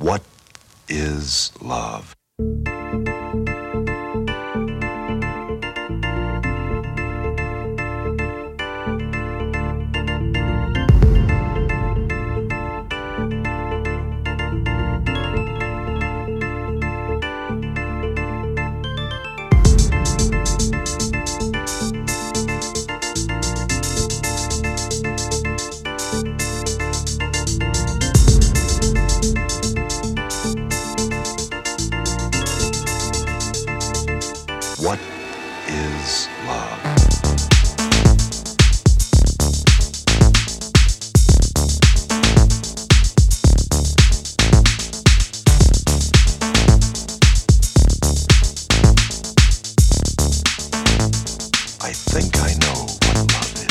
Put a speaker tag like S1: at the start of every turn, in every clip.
S1: What is love? I think I know what love is.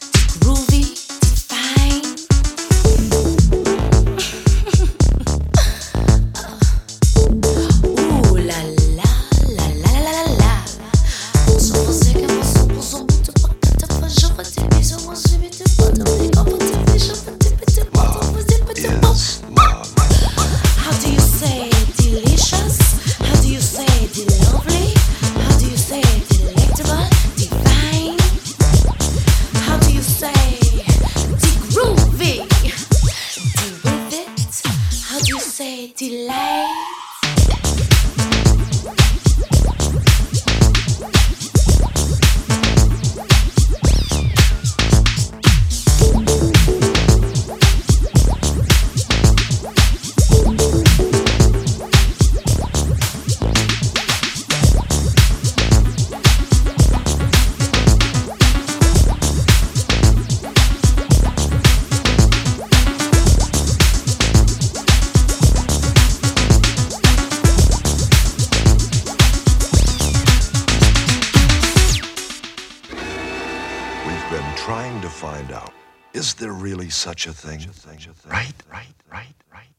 S2: say delight.
S1: trying to find out, is there really such a thing? Right, right, right, right.